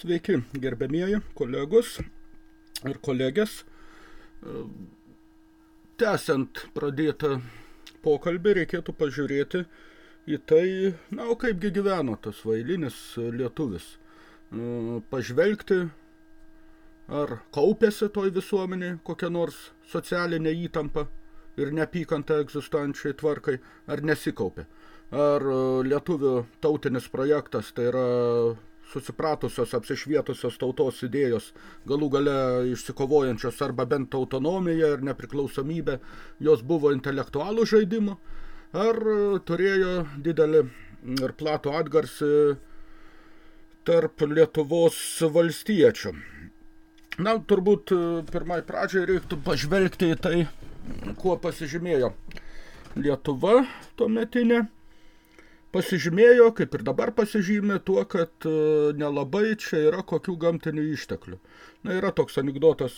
Sveiki, gerbėmieji kolegos ir kolegės. Tęsiant pradėtą pokalbį, reikėtų pažiūrėti į tai, na, o kaipgi gyveno tas vailinis lietuvis. Pažvelgti, ar kaupėsi toj visuomeniai kokia nors socialinė įtampa ir neapykanta egzistuojančiai tvarkai, ar nesikaupė. Ar lietuvių tautinis projektas, tai yra susipratusios, apsišvietusios tautos idėjos, galų gale išsikovojančios arba bent autonomiją ir nepriklausomybę, jos buvo intelektualų žaidimų, ar turėjo didelį ir platų atgarsį tarp Lietuvos valstiečių. Na, turbūt pirmai pradžiai reiktų pažvelgti į tai, kuo pasižymėjo Lietuva tuometinė pasižymėjo, kaip ir dabar pasižymė, tuo, kad nelabai čia yra kokių gamtinių išteklių. Na, yra toks anegdotas,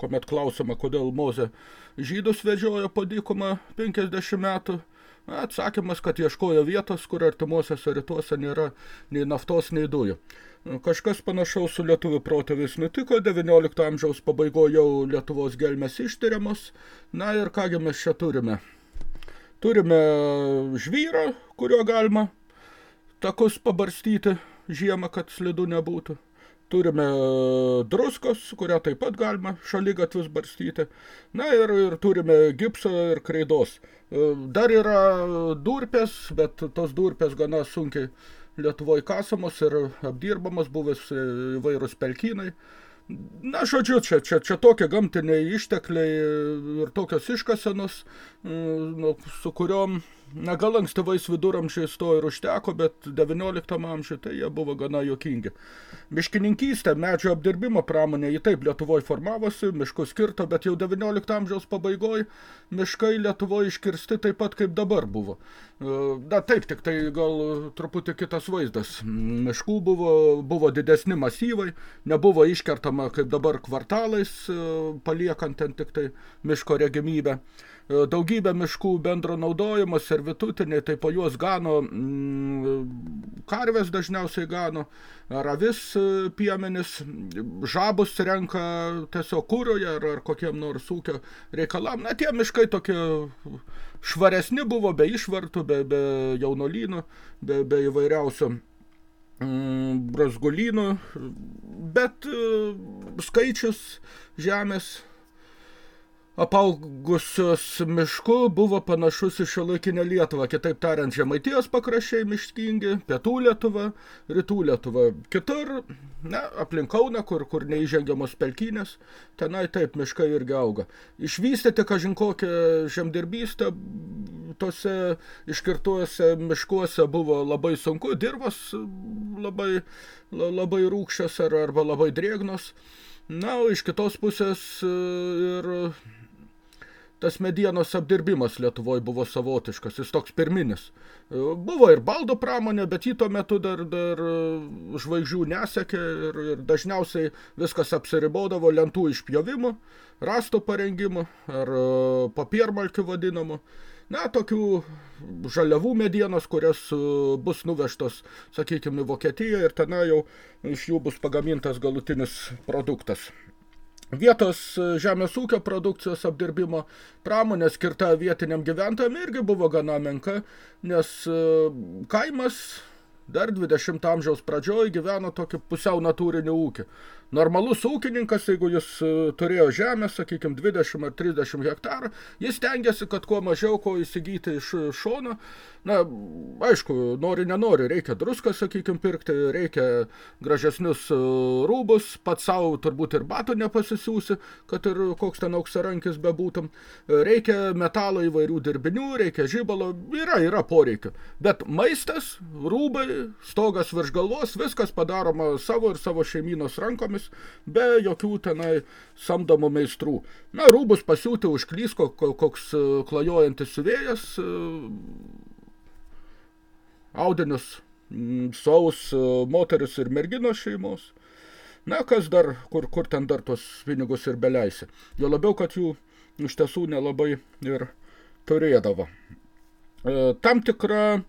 kuomet klausima, kodėl Moze žydus vedžiojo po dykumą 50 metų. Atsakymas, kad ieškojo vietos, kur artimuosiuose rytuose nėra nei naftos, nei dujų. Kažkas panašaus su lietuvių protėviais nutiko, 19 amžiaus pabaigoje jau Lietuvos gelmės ištyriamos. Na ir kągi mes čia turime Turime žvyrą, kurio galima takus pabarstyti žiemą, kad slidu nebūtų. Turime druskos, kurią taip pat galima šaligatvius barstyti. Na ir, ir turime gipso ir kreidos. Dar yra durpės, bet tos durpės gana sunkiai Lietuvoje kasamos ir apdirbamos buvęs įvairūs pelkynai. Na, žodžiu, čia, čia, čia tokie gamtiniai ištekliai ir tokios iškasenos, nu, su kuriom Na, gal ankstyvais viduramžiais to ir užteko, bet 19 amžiuje tai jie buvo gana jokingi. Miškininkystė, medžio apdirbimo pramonė, jį taip Lietuvoje formavosi, miškų skirto, bet jau 19 amžiaus pabaigoje miškai Lietuvoje iškirsti taip pat kaip dabar buvo. Na taip, tik tai gal truputį kitas vaizdas. Miškų buvo, buvo didesni masyvai, nebuvo iškertama kaip dabar kvartalais, paliekant ten tik tai miško regimybę daugybė miškų bendro naudojimo, servitutiniai, tai po juos gano mm, karvės dažniausiai gano, ravis piemenis, žabus renka tiesiog kūroje ar, ar kokiem nors ūkio reikalam. Na, tie miškai tokie švaresni buvo, be išvartų, be, be jaunolynų, be, be įvairiausių mm, brazgolynų, bet skaičius žemės apaugusios mišku buvo panašus į šiuolaikinę Lietuvą, kitaip tariant, Žemaitijos pakraščiai miškingi, pietų Lietuva, rytų Lietuva. Kitur, ne, aplink Kauną, kur, kur neįžengiamos pelkynės, tenai taip miškai irgi auga. Išvystyti kažin kokią žemdirbystę tose iškirtuose miškuose buvo labai sunku, dirvos labai, labai rūkščios ar, arba labai drėgnos. Na, o iš kitos pusės ir tas medienos apdirbimas Lietuvoje buvo savotiškas, jis toks pirminis. Buvo ir baldo pramonė, bet jį tuo metu dar, dar žvaigždžių nesekė ir, ir dažniausiai viskas apsiribodavo lentų išpjovimu, rasto parengimu ar papiermalkių vadinamu. Na, tokių žaliavų medienos, kurias bus nuvežtos, sakykime, į Vokietiją ir tenai jau iš jų bus pagamintas galutinis produktas. Vietos žemės ūkio produkcijos apdirbimo pramonė skirta vietiniam gyventojam irgi buvo gana menka, nes kaimas dar 20 amžiaus pradžioj gyveno tokį pusiau natūrinį ūkį. Normalus ūkininkas, jeigu jis turėjo žemę, sakykime, 20 ar 30 hektarų, jis tengiasi, kad kuo mažiau ko įsigyti iš šono. Na, aišku, nori, nenori, reikia druską, sakykime, pirkti, reikia gražesnius rūbus, pats savo turbūt ir batų nepasisiūsi, kad ir koks ten auksarankis bebūtum. Reikia metalo įvairių dirbinių, reikia žibalo, yra, yra poreikių. Bet maistas, rūbai, stogas virš galvos, viskas padaroma savo ir savo šeimynos rankomis rankomis, be jokių tenai samdomų meistrų. Na, rūbus pasiūti užklysko koks klajojantis siuvėjas, audinius saus moteris ir merginos šeimos. Na, kas dar, kur, kur ten dar tos pinigus ir beleisi. Jo labiau, kad jų iš tiesų nelabai ir turėdavo. Tam tikra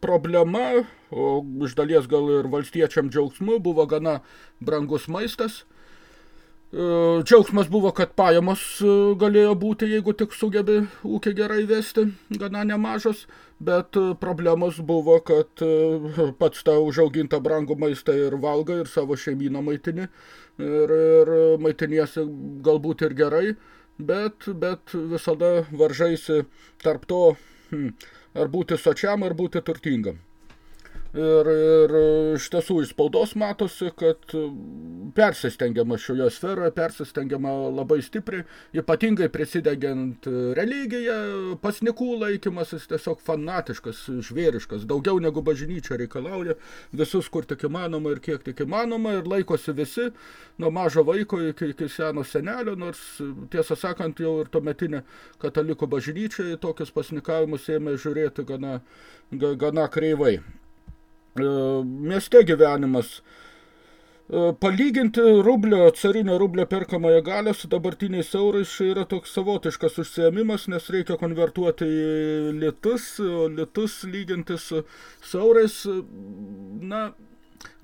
problema, o iš dalies gal ir valstiečiam džiaugsmu, buvo gana brangus maistas. E, džiaugsmas buvo, kad pajamos e, galėjo būti, jeigu tik sugebi ūkį gerai vesti, gana nemažas, bet e, problemos buvo, kad pats tą užaugintą brangų maistą ir valga ir savo šeimyną maitini. Ir, ir maitiniesi galbūt ir gerai, bet, bet visada varžaisi tarp to, hm, ar būti sočiam, ar būti turtingam. Ir, ir iš tiesų iš spaudos matosi, kad persistengiama šioje sferoje, persistengiama labai stipriai, ypatingai prisidegiant religiją, pasnikų laikymasis tiesiog fanatiškas, žvėriškas, daugiau negu bažnyčia reikalauja, visus kur tik įmanoma ir kiek tik įmanoma, ir laikosi visi, nuo mažo vaiko iki, iki seno senelio, nors tiesą sakant jau ir tuometinė katalikų bažnyčia tokius pasnikavimus ėmė žiūrėti gana, gana kreivai. E, mieste gyvenimas. E, palyginti rublio, carinio rublio perkamąją galę su dabartiniais eurais yra toks savotiškas užsiėmimas, nes reikia konvertuoti į litus, o litus lyginti su, eurais, na,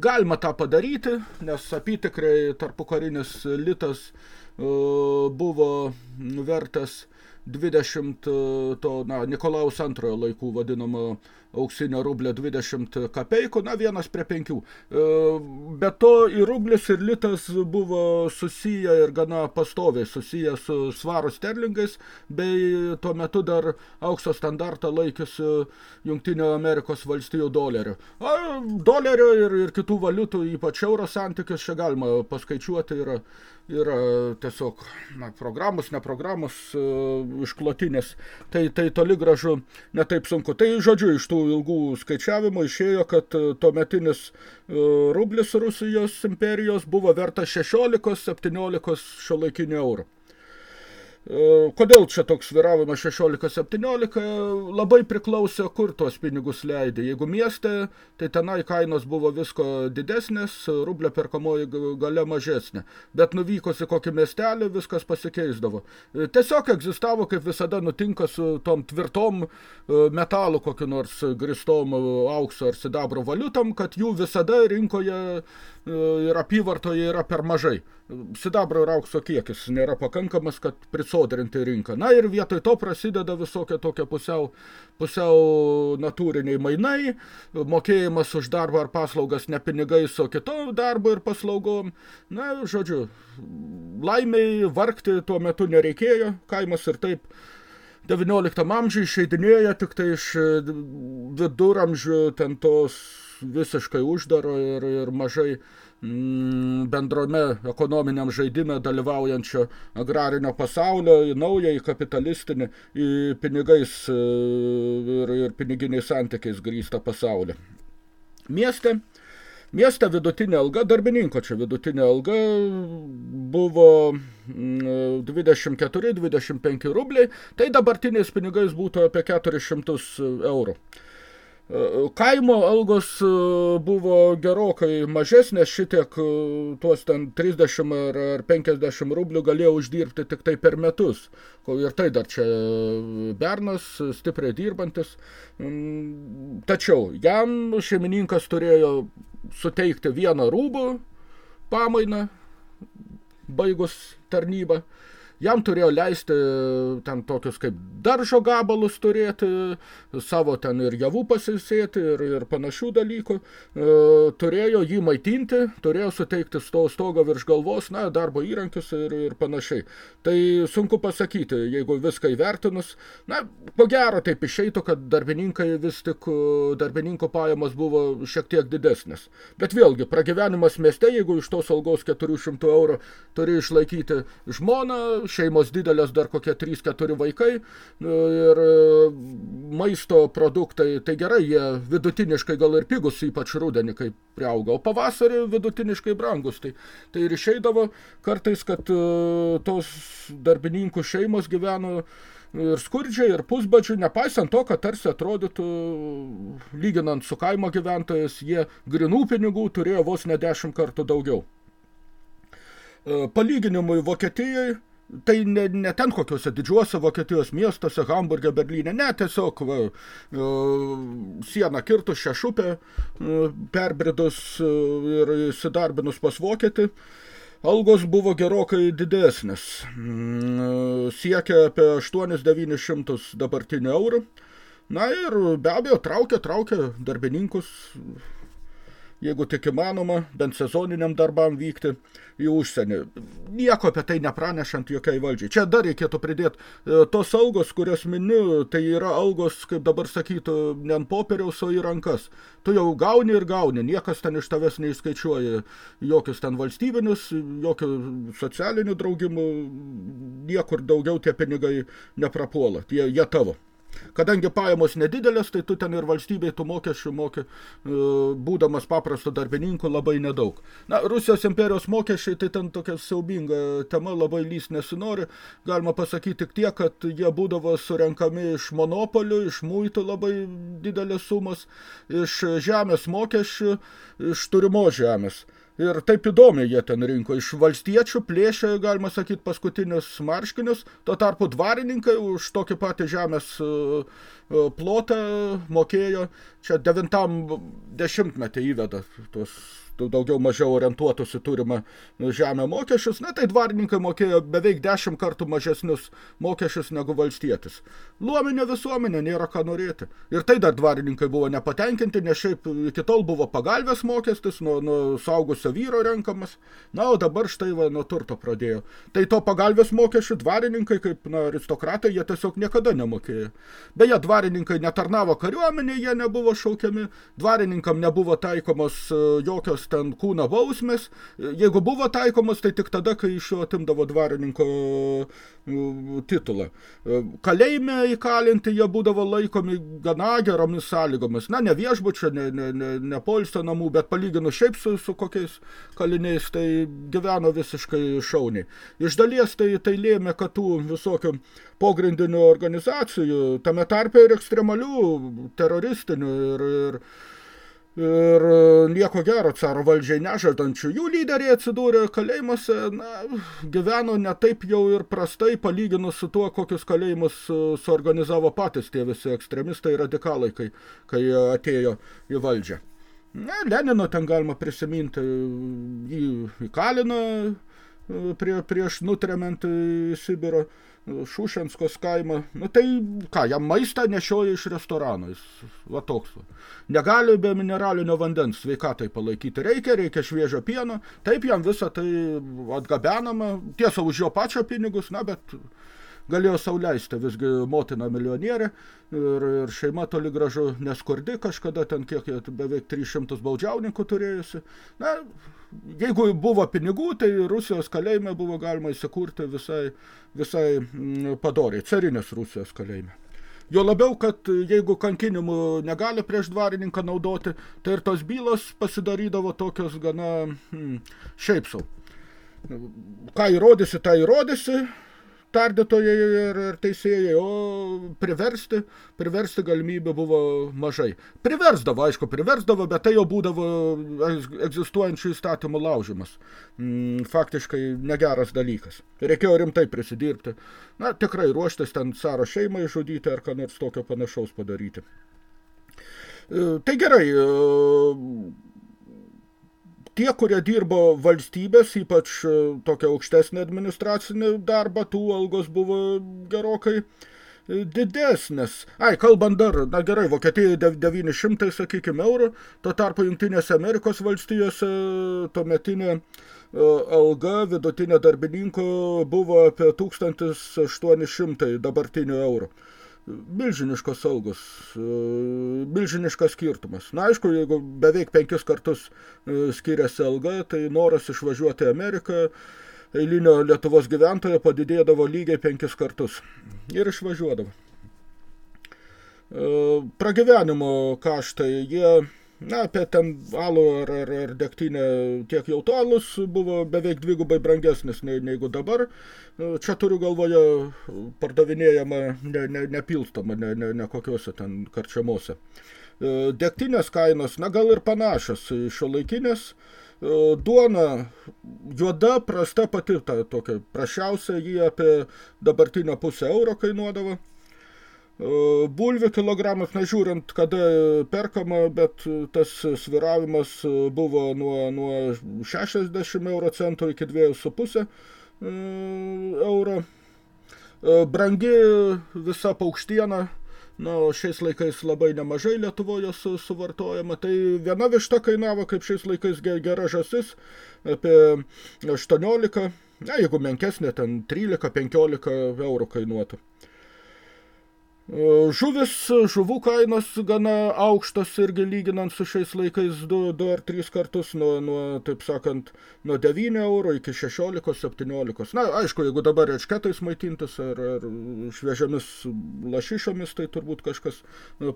galima tą padaryti, nes apitikrai tarpukarinis litas uh, buvo vertas 20 to, na, Nikolaus antrojo laikų vadinamo auksinio rublio 20 kapeikų, na vienas prie penkių. E, be to ir rublis ir litas buvo susiję ir gana pastoviai susiję su svaro sterlingais, bei tuo metu dar aukso standartą laikiusi Jungtinio Amerikos valstijų dolerio. O dolerio ir, ir kitų valiutų, ypač euro santykius, čia galima paskaičiuoti, yra, yra tiesiog na, programos, ne programos, uh, išklotinės. Tai, tai toli gražu netaip sunku. Tai žodžiu, iš tų ilgų skaičiavimų išėjo, kad e, tuometinis e, rublis Rusijos imperijos buvo vertas 16-17 šio laikinio eurų. E, kodėl čia toks sviravimas 16-17? Labai priklausė, kur tuos pinigus leidė. Jeigu mieste, tai tenai kainos buvo visko didesnės, rublio perkamoji gale mažesnė. Bet nuvykus į kokį miestelį, viskas pasikeisdavo. E, tiesiog egzistavo, kaip visada nutinka su tom tvirtom e, metalų kokiu nors gristom aukso ar sidabro valiutom, kad jų visada rinkoje ir apyvartoje yra per mažai. Sidabro ir aukso kiekis nėra pakankamas, kad prisodrinti rinką. Na ir vietoj to prasideda visokia tokia pusiau, pusiau natūriniai mainai, mokėjimas už darbą ar paslaugas ne pinigais, o kito darbo ir paslaugom. Na, žodžiu, laimiai vargti tuo metu nereikėjo, kaimas ir taip 19 amžiui išeidinėja tik tai iš viduramžių ten tos visiškai uždaro ir, ir mažai mm, bendrame ekonominiam žaidime dalyvaujančio agrarinio pasaulio į naują, į kapitalistinį, į pinigais e, ir, ir piniginiais santykiais grįstą pasaulį. Mieste Mieste vidutinė alga, darbininko čia vidutinė alga buvo 24-25 mm, rubliai, tai dabartiniais pinigais būtų apie 400 eurų. Kaimo algos e, buvo gerokai mažesnės, šitiek e, tuos ten 30 ar, ar 50 rublių galėjo uždirbti tik tai per metus. Ir tai dar čia bernas, stipriai dirbantis. Mm, tačiau jam šeimininkas turėjo suteikti vieną rūbų pamainą, baigus tarnybą jam turėjo leisti ten tokius kaip daržo gabalus turėti, savo ten ir javų pasisėti ir, ir panašių dalykų, e, turėjo jį maitinti, turėjo suteikti sto, stogą virš galvos, na, darbo įrankius ir, ir panašiai. Tai sunku pasakyti, jeigu viską įvertinus, na, po gero taip išeitų, kad darbininkai vis tik, darbininko pajamos buvo šiek tiek didesnės. Bet vėlgi, pragyvenimas mieste, jeigu iš tos algos 400 eurų turi išlaikyti žmoną, šeimos didelės, dar kokie 3-4 vaikai nu, ir e, maisto produktai, tai gerai, jie vidutiniškai gal ir pigus, ypač rudenį, kai priauga, o pavasarį vidutiniškai brangus. Tai, tai ir išeidavo kartais, kad e, tos darbininkų šeimos gyveno ir skurdžiai, ir pusbadžiai, nepaisant to, kad tarsi atrodytų, lyginant su kaimo gyventojais, jie grinų pinigų turėjo vos ne dešimt kartų daugiau. E, palyginimui Vokietijai Tai ne, ne ten kokiuose didžiuose Vokietijos miestuose, Hamburgė, Berlyne, ne, tiesiog va, e, sieną kirtus šią šupę, e, perbridus e, ir įsidarbinus pas Vokietį, algos buvo gerokai didesnis. Mm, siekia apie 8-900 dabartinių eurų. Na ir be abejo, traukia, traukia darbininkus jeigu tik įmanoma, bent sezoniniam darbam vykti į užsienį. Nieko apie tai nepranešant jokiai valdžiai. Čia dar reikėtų pridėti e, tos algos, kurias miniu, tai yra algos, kaip dabar sakytų, ne ant popieriaus, o į rankas. Tu jau gauni ir gauni, niekas ten iš tavęs neišskaičiuoja jokius ten valstybinius, jokių socialinių draugimų, niekur daugiau tie pinigai neprapuola, jie, jie tavo. Kadangi pajamos nedidelės, tai tu ten ir valstybei tų mokesčių moki, e, būdamas paprasto darbininku, labai nedaug. Na, Rusijos imperijos mokesčiai, tai ten tokia siaubinga tema, labai lys nesinori. Galima pasakyti tik tiek, kad jie būdavo surenkami iš monopolių, iš muitų labai didelės sumos, iš žemės mokesčių, iš turimo žemės. Ir taip įdomiai jie ten rinko. Iš valstiečių plėšė, galima sakyti, paskutinius marškinius. Tuo tarpu dvarininkai už tokį patį žemės e, e, plotą mokėjo. Čia devintam dešimtmetį įveda tuos daugiau mažiau orientuotus į turimą žemę mokesčius, na tai dvarininkai mokėjo beveik dešimt kartų mažesnius mokesčius negu valstietis. Luominė visuomenė nėra ką norėti. Ir tai dar dvarininkai buvo nepatenkinti, nes šiaip iki tol buvo pagalbės mokestis, nuo, nuo saugusio vyro renkamas, na, o dabar štai va, nuo turto pradėjo. Tai to pagalbės mokesčių dvarininkai, kaip na, aristokratai, jie tiesiog niekada nemokėjo. Beje, dvarininkai netarnavo kariuomenė, jie nebuvo šaukiami, dvarininkam nebuvo taikomos e, jokios ten kūno bausmės, jeigu buvo taikomos, tai tik tada, kai iš jo atimdavo dvarininko e, titulą. E, kalėjime įkalinti jie būdavo laikomi gana geromis sąlygomis. Na, ne viešbučio, ne, ne, ne, ne polsio namų, bet palyginus šiaip su, su kokiais kaliniais, tai gyveno visiškai šauniai. Iš dalies tai, tai lėmė, kad tų visokių pogrindinių organizacijų, tame tarpe ir ekstremalių, teroristinių ir, ir ir e, nieko gero caro valdžiai nežadančių. Jų lyderiai atsidūrė kalėjimuose, na, gyveno ne taip jau ir prastai, palyginus su tuo, kokius kalėjimus e, suorganizavo patys tie visi ekstremistai radikalai, kai, kai atėjo į valdžią. Na, Lenino ten galima prisiminti, jį įkalino e, prie, prieš nutremiant į Sibiro. Šušenskos kaimą. Nu tai ką, jam maistą nešioja iš restorano. Jis, va toks. Va. Negali be mineralinio vandens sveikatai palaikyti. Reikia, reikia šviežio pieno. Taip jam visą tai atgabenama. Tiesa, už jo pačio pinigus, na, bet galėjo sauliaisti visgi motina milionierė ir, ir šeima toli gražu neskurdi kažkada ten kiek beveik 300 baudžiauninkų turėjusi. Na, jeigu buvo pinigų, tai Rusijos kalėjime buvo galima įsikurti visai, visai mm, padoriai, carinės Rusijos kalėjime. Jo labiau, kad jeigu kankinimų negali prieš dvarininką naudoti, tai ir tos bylos pasidarydavo tokios gana hmm, šiaip sau. Ką įrodysi, tą įrodysi, tardytojai ir, ir teisėjai, o priversti, priversti galimybę buvo mažai. Priversdavo, aišku, priversdavo, bet tai jau būdavo egzistuojančių įstatymų laužimas. Mm, faktiškai negeras dalykas. Reikėjo rimtai prisidirbti. Na, tikrai ruoštis ten caro šeimai žudyti ar ką nors tokio panašaus padaryti. E, tai gerai, e, tie, kurie dirbo valstybės, ypač e, tokia aukštesnė administracinė darbą, tų algos buvo gerokai e, didesnės. Ai, kalbant dar, na gerai, Vokietijoje 900, sakykime, eurų, tuo tarpu Jungtinėse Amerikos valstijose tuometinė e, alga vidutinė darbininko buvo apie 1800 dabartinių eurų milžiniškos algos, e, milžiniškas skirtumas. Na, aišku, jeigu beveik penkis kartus e, skiriasi alga, tai noras išvažiuoti į Ameriką eilinio Lietuvos gyventojo padidėdavo lygiai penkis kartus ir išvažiuodavo. E, pragyvenimo kaštai, jie Na, apie ten alų ar, ar, ar degtinę tiek jau tolus buvo beveik dvigubai brangesnis nei, negu dabar. Čia turiu galvoje pardavinėjama ne, ne, ne, ne, ne kokiuose ten karčiamuose. Degtinės kainos, na gal ir panašios šio laikinės, duona juoda, prasta pati, ta tokia prašiausia, jį apie dabartinę pusę euro kainuodavo. Bulvių kilogramas, nežiūrint, kada perkama, bet tas sviravimas buvo nuo, nuo 60 euro centų iki 2,5 euro. Brangi visa paukštiena, na, šiais laikais labai nemažai Lietuvoje su, suvartojama. Tai viena višta kainavo, kaip šiais laikais gera žasis, apie 18, na, jeigu menkesnė, ten 13-15 eurų kainuotų. Žuvis, žuvų kainos gana aukštos irgi lyginant su šiais laikais 2, 2 ar 3 kartus nuo, nuo, taip sakant, nuo 9 eurų iki 16-17. Na, aišku, jeigu dabar rečketais maitintis ar, ar šviežiamis lašišomis, tai turbūt kažkas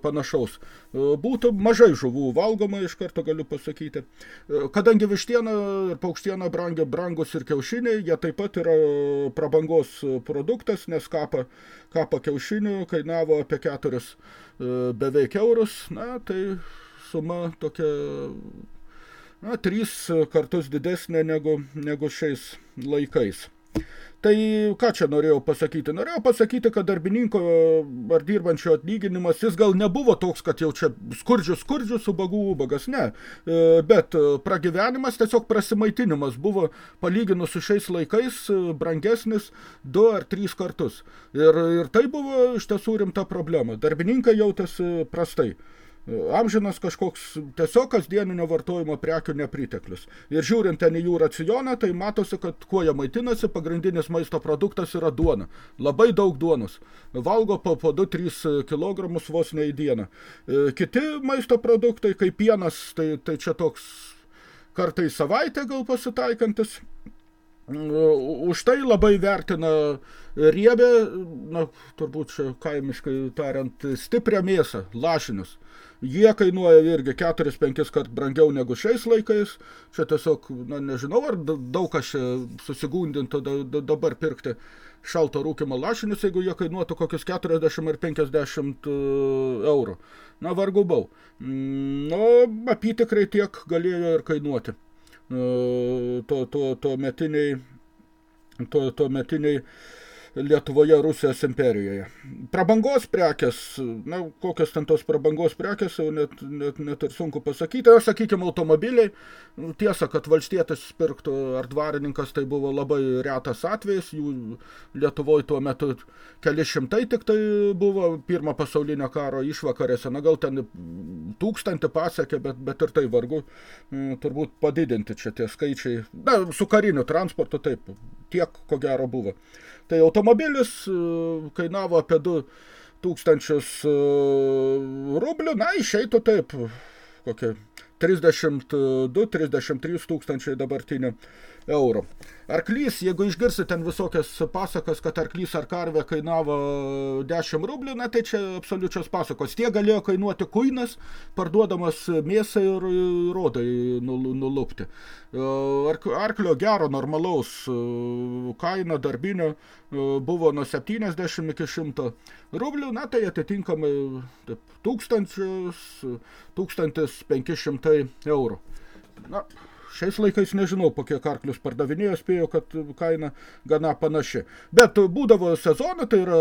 panašaus. Būtų mažai žuvų valgoma, iš karto galiu pasakyti. Kadangi vištiena ir paukštiena brangia brangus ir kiaušiniai, jie taip pat yra prabangos produktas, nes kapa, kapa kiaušinių kaina kainavo apie keturis e, beveik eurus, na, tai suma tokia, na, trys kartus didesnė negu, negu šiais laikais. Tai ką čia norėjau pasakyti? Norėjau pasakyti, kad darbininko ar dirbančio atlyginimas, jis gal nebuvo toks, kad jau čia skurdžių skurdžių su bagų ubagas, ne. E, bet pragyvenimas, tiesiog prasimaitinimas buvo palyginus su šiais laikais brangesnis du ar trys kartus. Ir, ir tai buvo iš tiesų rimta problema. Darbininkai jautėsi prastai amžinas kažkoks tiesiog kasdieninio vartojimo prekių nepriteklius. Ir žiūrint ten į jų racioną, tai matosi, kad kuo jie maitinasi, pagrindinis maisto produktas yra duona. Labai daug duonos. Valgo po, po 2-3 kg vos ne į dieną. E, kiti maisto produktai, kaip pienas, tai, tai čia toks kartai savaitę gal pasitaikantis. E, už tai labai vertina riebę, na, turbūt kaimiškai tariant, stiprią mėsą, lašinius. Jie kainuoja irgi 4-5 kart brangiau negu šiais laikais. Čia tiesiog, na, nežinau, ar daug kas susigundintų dabar pirkti šalto rūkimo lašinius, jeigu jie kainuotų kokius 40 ar 50 e, eurų. Na, vargu bau. Mm, nu, apytikrai tiek galėjo ir kainuoti. E, to, to, to metiniai, to, to metiniai Lietuvoje Rusijos imperijoje. Prabangos prekės, na, kokios ten tos prabangos prekės, jau net, net, net ir sunku pasakyti. Aš, sakykime, automobiliai, tiesa, kad valstietis pirktų ar dvarininkas, tai buvo labai retas atvejis, jų Lietuvoje tuo metu keli šimtai tik tai buvo pirmo pasaulinio karo išvakarėse, na gal ten tūkstantį pasiekė, bet, bet ir tai vargu turbūt padidinti čia tie skaičiai. Na, su kariniu transportu taip, tiek ko gero buvo. Tai automobilis e, kainavo apie 2 tūkstančius e, rublių, na, išeitų taip, kokie 32-33 tūkstančiai dabartinių eurų. Arklys, jeigu išgirsi ten visokias pasakas, kad arklys ar karvė kainavo 10 rublių, na tai čia absoliučios pasakos. Tie galėjo kainuoti kuinas, parduodamas mėsai ir rodai nulupti. Arklio gero, normalaus kaina darbinio buvo nuo 70 iki 100 rublių, na tai atitinkamai taip, tūkstančius, 1500 eurų. Na, Šiais laikais nežinau, po kiek arklius pardavinėjo, spėjo, kad kaina gana panaši. Bet būdavo sezonai, tai yra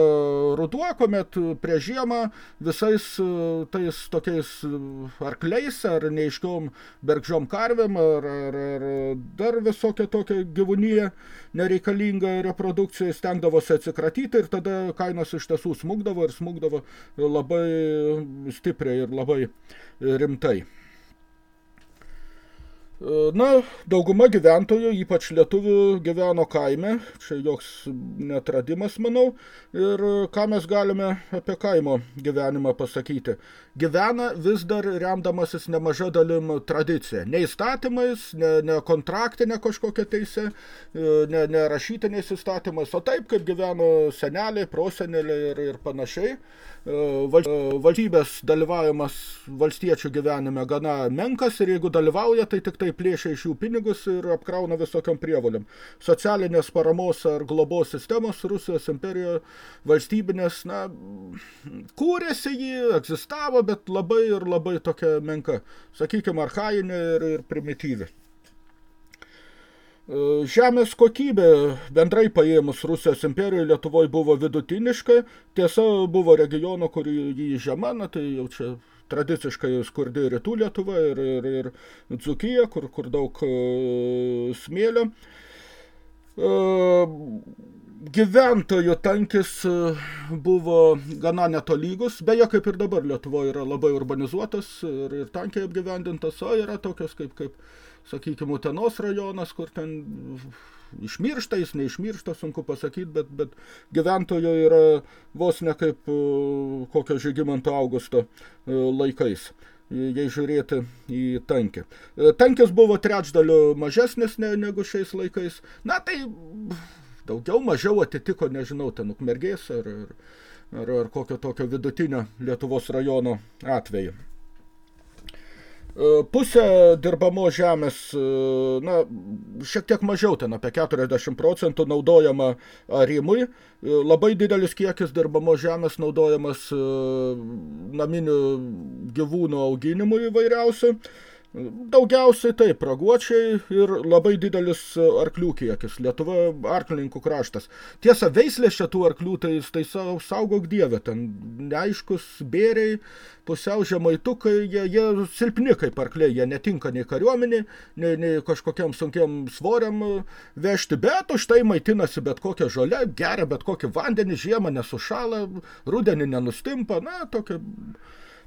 ruduo, kuomet prie žiemą visais tais tokiais arkliais ar neiškiom bergžiom karvėm ar, ar, ar dar visokia tokia gyvūnyje nereikalinga reprodukcija stengdavosi atsikratyti ir tada kainos iš tiesų smūgdavo ir smūgdavo labai stipriai ir labai rimtai. Na, dauguma gyventojų, ypač lietuvių, gyveno kaime, čia joks netradimas, manau, ir ką mes galime apie kaimo gyvenimą pasakyti. Gyvena vis dar remdamasis nemaža dalim tradicija. Ne įstatymais, ne, ne kontraktinė kažkokia teisė, ne, ne rašytiniais įstatymais, o taip, kaip gyveno seneliai, proseneliai ir, ir panašiai. Valstybės dalyvavimas valstiečių gyvenime gana menkas ir jeigu dalyvauja, tai tik tai plėšia iš jų pinigus ir apkrauna visokiam prievoliam. Socialinės paramos ar globos sistemos Rusijos imperijoje valstybinės, na, kūrėsi jį, egzistavo, bet labai ir labai tokia menka, sakykime, archainė ir, ir primityvi. Žemės kokybė bendrai paėmus Rusijos imperijoje Lietuvoje buvo vidutiniška, tiesa buvo regionų, kur jį žema, na tai jau čia tradiciškai skurdi rytų Lietuva ir, ir, ir Dzukija, kur, kur daug uh, smėlio. Gyventojų tankis buvo gana netolygus, beje, kaip ir dabar Lietuvoje yra labai urbanizuotas ir, ir tankiai apgyvendintas, o yra tokios kaip, kaip sakykime, Utenos rajonas, kur ten išmiršta, jis neišmiršta, sunku pasakyti, bet, bet gyventojo yra vos ne kaip e, kokio Žygimanto Augusto e, laikais jei žiūrėti į tankį. E, tankis buvo trečdaliu mažesnis ne, negu šiais laikais. Na tai daugiau mažiau atitiko, nežinau, ten ukmergės ar, ar, ar kokio tokio vidutinio Lietuvos rajono atveju. E, pusė dirbamo žemės, e, na, šiek tiek mažiau ten, apie 40 procentų naudojama arimui. E, labai didelis kiekis dirbamo žemės naudojamas naminių gyvūnų auginimui įvairiausių. Daugiausiai taip, raguočiai ir labai didelis arklių kiekis. Lietuva arklininkų kraštas. Tiesa, veislės šitų arklių, tai, tai saugok dievę, ten neaiškus bėriai, pusiau žemaitukai, jie, jie silpni kaip arkliai, jie netinka nei kariuomenį, nei, nei kažkokiam sunkiam svoriam vežti, bet už tai maitinasi bet kokią žolę, geria bet kokį vandenį, žiemą nesušala, rudenį nenustimpa, na, tokia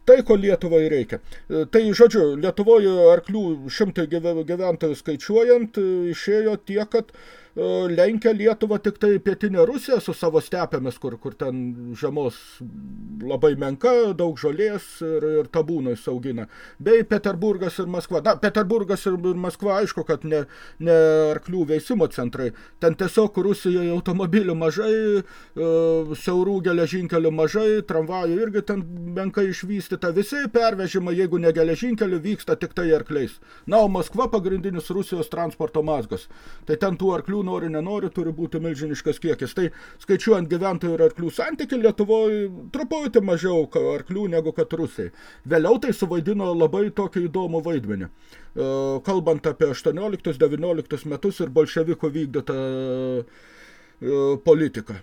Tai, ko Lietuvai reikia. E, tai, žodžiu, Lietuvoje arklių šimtai gyventojų skaičiuojant e, išėjo tiek, kad lenkia Lietuvą tik tai pietinė Rusija su savo stepėmis, kur, kur ten žemos labai menka, daug žolės ir, ir tabūnai saugina. Bei Peterburgas ir Maskva. Na, Peterburgas ir Maskva, aišku, kad ne, ne arklių veisimo centrai. Ten tiesiog Rusijoje automobilių mažai, e, siaurų geležinkelių mažai, tramvajų irgi ten menkai išvystyta. Visi pervežimai, jeigu ne geležinkelių, vyksta tik tai arkliais. Na, o Maskva pagrindinis Rusijos transporto mazgas. Tai ten tų arklių arklių nori, nenori, turi būti milžiniškas kiekis. Tai skaičiuojant gyventojų ir arklių santykį, Lietuvoje truputį mažiau arklių negu kad Rusai. Vėliau tai suvaidino labai tokį įdomų vaidmenį. E, kalbant apie 18-19 metus ir bolševikų vykdytą e, politiką.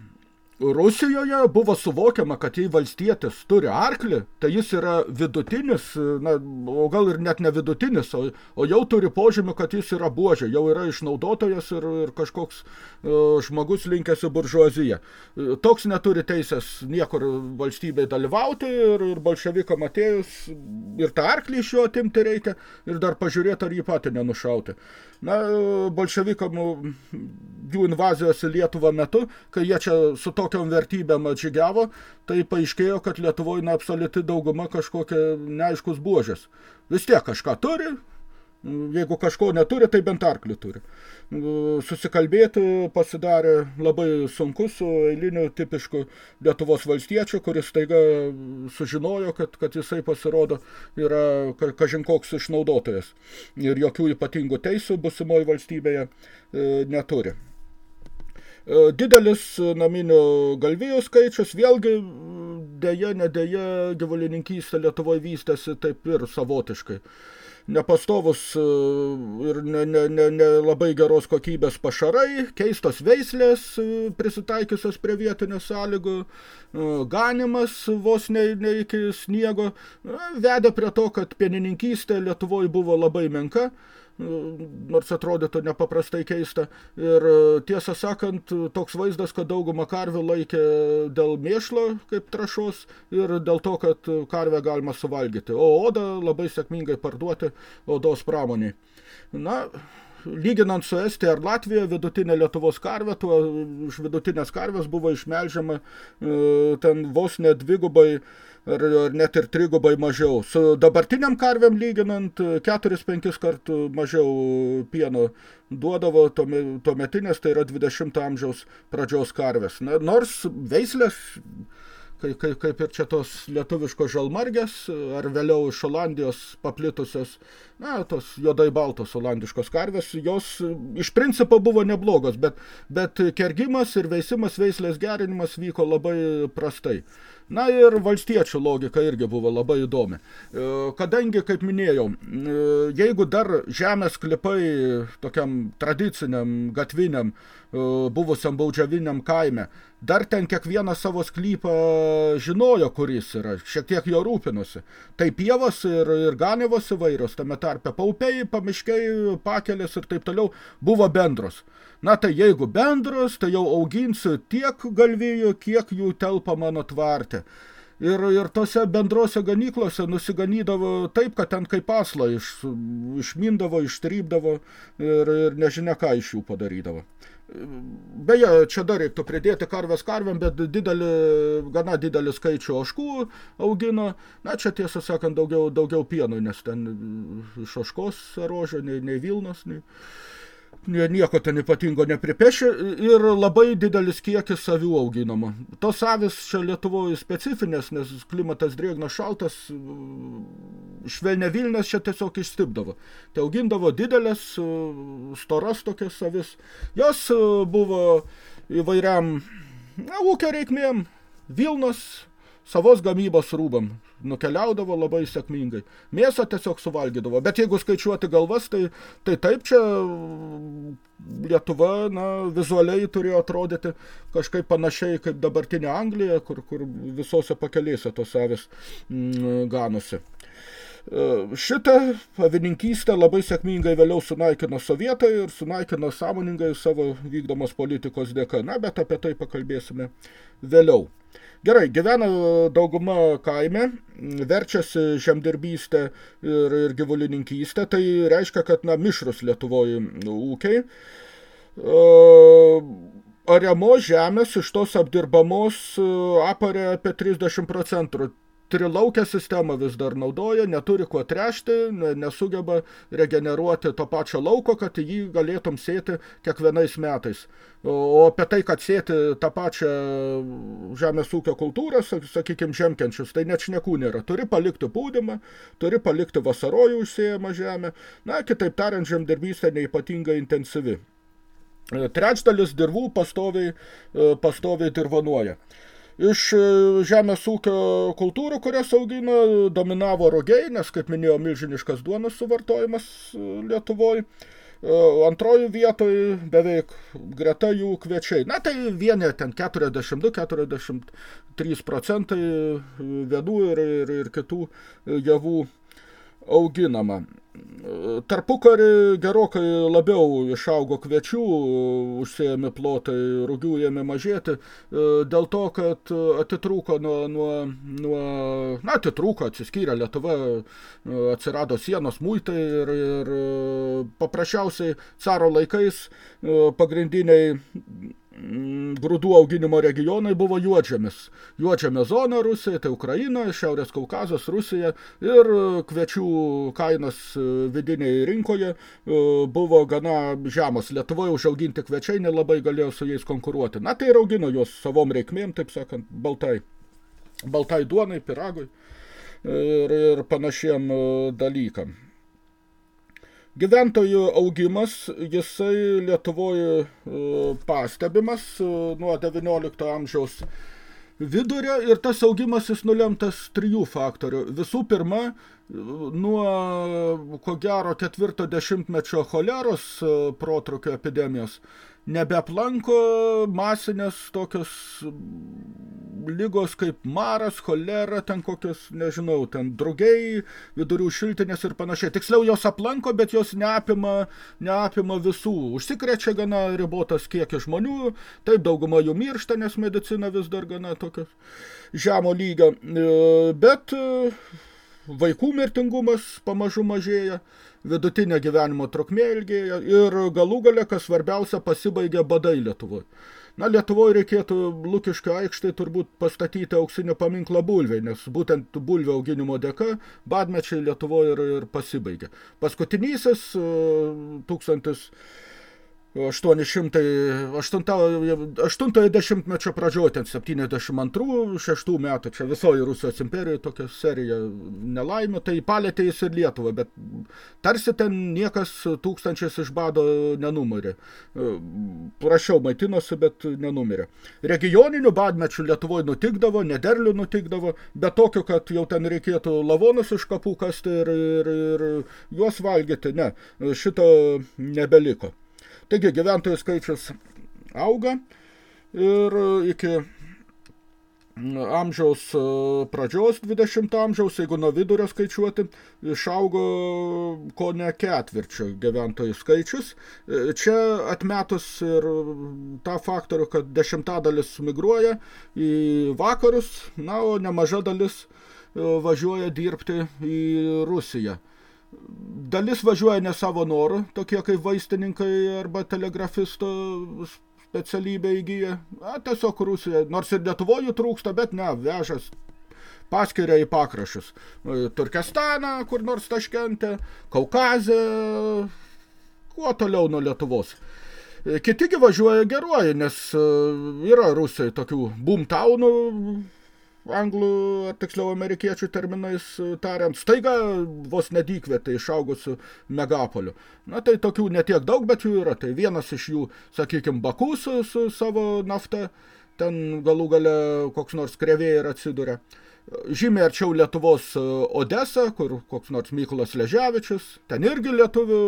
Rusijoje buvo suvokiama, kad jei valstietis turi arklį, tai jis yra vidutinis, na, o gal ir net ne vidutinis, o, o jau turi požymį, kad jis yra buožė, jau yra išnaudotojas ir, ir kažkoks uh, žmogus linkęs į buržuaziją. Uh, toks neturi teisės niekur valstybei dalyvauti ir, ir bolševikam atėjus ir tą arklį iš jo atimti reikia ir dar pažiūrėti, ar jį patį nenušauti. Na, bolševikam jų invazijos į Lietuvą metu, kai jie čia su tokiom vertybėm atžygiavo, tai paaiškėjo, kad Lietuvoje na, absoliuti dauguma kažkokia neaiškus buožės. Vis tiek kažką turi, jeigu kažko neturi, tai bent arklį turi. Susikalbėti pasidarė labai sunku su eiliniu tipišku Lietuvos valstiečiu, kuris taiga sužinojo, kad, kad jisai pasirodo yra kažinkoks išnaudotojas ir jokių ypatingų teisų busimoje valstybėje e, neturi. E, didelis naminių galvijų skaičius, vėlgi dėja, nedėja, gyvulininkystė Lietuvoje vystėsi taip ir savotiškai. Nepastovus e, ir ne, ne, ne, ne geros kokybės pašarai, keistos veislės e, prisitaikiusios prie vietinių sąlygų, ganimas vos ne, ne iki sniego, vedė prie to, kad pienininkystė Lietuvoje buvo labai menka, nors atrodytų nepaprastai keista. Ir e, tiesą sakant, toks vaizdas, kad daugumą karvių laikė dėl mėšlo kaip trašos ir dėl to, kad karvę galima suvalgyti. O odą labai sėkmingai parduoti odos pramoniai. Na, lyginant su Estija ar Latvija, vidutinė Lietuvos karvė, tuo iš vidutinės karvės buvo išmelžiama e, ten vos net dvigubai ar, ar net ir trigubai mažiau. Su dabartiniam karvėm lyginant 4-5 kartų mažiau pieno duodavo tuometinės, tai yra 20 amžiaus pradžios karvės. Na, nors veislės kaip, kaip, kaip ir čia tos lietuviškos žalmargės, ar vėliau iš Olandijos paplitusios, na, tos juodai baltos olandiškos karvės, jos iš principo buvo neblogos, bet, bet kergimas ir veisimas, veislės gerinimas vyko labai prastai. Na ir valstiečių logika irgi buvo labai įdomi. E, kadangi, kaip minėjau, e, jeigu dar žemės klipai tokiam tradiciniam, gatviniam, e, buvusiam baudžiaviniam kaime, dar ten kiekvieną savo sklypą žinojo, kuris yra, šiek tiek jo rūpinosi. Tai pievas ir, ir ganevos įvairios, tame tarpe paupiai, pamiškiai, pakelės ir taip toliau buvo bendros. Na tai jeigu bendros, tai jau auginsiu tiek galvijų, kiek jų telpa mano tvarte. Ir, ir tose bendrose ganyklose nusiganydavo taip, kad ten kaip pasla iš, išmindavo, ištrypdavo ir, ir nežinia ką iš jų padarydavo. Beje, čia dar reiktų pridėti karvės karvėm, bet didelį, gana didelį skaičių oškų augino. Na, čia tiesą sakant, daugiau, daugiau pieno, nes ten iš oškos rožio, nei, nei Vilnos, nei nieko ten ypatingo nepripeši ir labai didelis kiekis avių auginama. Tos avis čia Lietuvoje specifinės, nes klimatas drėgnas šaltas, švelnė Vilnės čia tiesiog išstipdavo. Tai augindavo didelės, storas tokias avis. Jos buvo įvairiam na, ūkio reikmėm, Vilnos, savos gamybos rūbam nukeliaudavo labai sėkmingai. Mėsą tiesiog suvalgydavo. Bet jeigu skaičiuoti galvas, tai, tai taip čia Lietuva na, vizualiai turėjo atrodyti kažkaip panašiai kaip dabartinė Anglija, kur, kur visose pakelėse tos avis mm, ganosi. E, šitą avininkystę labai sėkmingai vėliau sunaikino sovietai ir sunaikino sąmoningai savo vykdomos politikos dėka. Na, bet apie tai pakalbėsime vėliau. Gerai, gyvena dauguma kaime, verčiasi žemdirbystę ir, ir gyvulininkystę, tai reiškia, kad na, mišrus Lietuvoje ūkiai. Ariamo žemės iš tos apdirbamos aparė apie 30 procentų trilaukę sistemą vis dar naudoja, neturi kuo trešti, nesugeba regeneruoti to pačio lauko, kad jį galėtum sėti kiekvienais metais. O apie tai, kad sėti tą pačią žemės ūkio kultūrą, sakykime, žemkenčius, tai net šnekų nėra. Turi palikti pūdymą, turi palikti vasarojų užsėjamą žemę. Na, kitaip tariant, žemdirbystė neipatingai intensyvi. Trečdalis dirvų pastoviai, pastoviai dirvanuoja. Iš e, žemės ūkio kultūrų, kurias augino, dominavo rogiai, nes, kaip minėjau, milžiniškas duonos suvartojimas e, Lietuvoje. Antroji vietoj beveik greta jų kviečiai. Na tai vienė ten 42-43 procentai vienų ir, ir, ir kitų javų auginama. Tarpukarį gerokai labiau išaugo kviečių, užsėjami plotai, rugių ėmė mažėti, dėl to, kad atitrūko nuo, nuo, nuo na, atitrūko, atsiskyrė Lietuva, atsirado sienos muitai ir, ir paprasčiausiai caro laikais pagrindiniai grūdų auginimo regionai buvo juodžemis. Juodžemė zona Rusija, tai Ukraina, Šiaurės Kaukazas, Rusija ir kviečių kainos e, vidinėje rinkoje e, buvo gana žemos. Lietuvoje užauginti kviečiai nelabai galėjo su jais konkuruoti. Na tai ir augino juos savom reikmėm, taip sakant, baltai, baltai duonai, piragui ir, ir panašiem e, dalykam. Gyventojų augimas, jisai Lietuvoje pastebimas e, nuo 19 amžiaus vidurio ir tas augimas jis nulemtas trijų faktorių. Visų pirma, nuo, ko gero, ketvirto dešimtmečio choleros e, protrukio epidemijos nebeaplanko masinės tokios lygos kaip maras, cholera, ten kokios, nežinau, ten drugiai, vidurių šiltinės ir panašiai. Tiksliau jos aplanko, bet jos neapima, neapima visų. Užsikrečia gana ribotas kiekis žmonių, taip dauguma jų miršta, nes medicina vis dar gana tokios žemo lygio. E, bet e, vaikų mirtingumas pamažu mažėja vidutinė gyvenimo trukmė ilgėja ir galų gale, kas svarbiausia, pasibaigia badai Lietuvoje. Na, Lietuvoje reikėtų Lukiškio aikštai turbūt pastatyti auksinio paminklą bulvei, nes būtent bulvio auginimo dėka badmečiai Lietuvoje ir, ir pasibaigė. Paskutinysis 1000 8-ojo dešimtmečio pradžioje, ten 72-6 metų, čia visoji Rusijos imperijoje tokia serija nelaimė, tai palėtė jis ir Lietuvą, bet tarsi ten niekas tūkstančiais iš bado nenumirė. Prašiau maitinosi, bet nenumirė. Regioninių badmečių Lietuvoje nutikdavo, nederlių nutikdavo, bet tokiu, kad jau ten reikėtų lavonus iš kapų kasti ir, ir, ir juos valgyti, ne, šito nebeliko. Taigi gyventojų skaičius auga ir iki amžiaus e, pradžios 20 amžiaus, jeigu nuo vidurio skaičiuoti, išaugo ko ne ketvirčio gyventojų skaičius. E, čia atmetus ir tą faktorių, kad dešimtadalis migruoja į vakarus, na, o nemaža dalis e, važiuoja dirbti į Rusiją. Dalis važiuoja ne savo norų, tokie kaip vaistininkai arba telegrafisto specialybę įgyja. A, tiesiog Rusija, nors ir Lietuvoje trūksta, bet ne, vežas paskiria į pakraščius. Turkestaną, kur nors Taškente, Kaukazę, kuo toliau nuo Lietuvos. Kitigi važiuoja geruoju, nes e, yra Rusijai tokių boomtaunų, anglų, ar tiksliau amerikiečių terminais tariant, staiga vos nedykvietė išaugusių megapolių. Na tai tokių netiek daug, bet jų yra. Tai vienas iš jų, sakykime, Baku su, su savo nafta, ten galų gale koks nors krevėjai ir atsiduria žymiai arčiau Lietuvos e, Odesa, kur koks nors Mykolas Leževičius, ten irgi lietuvių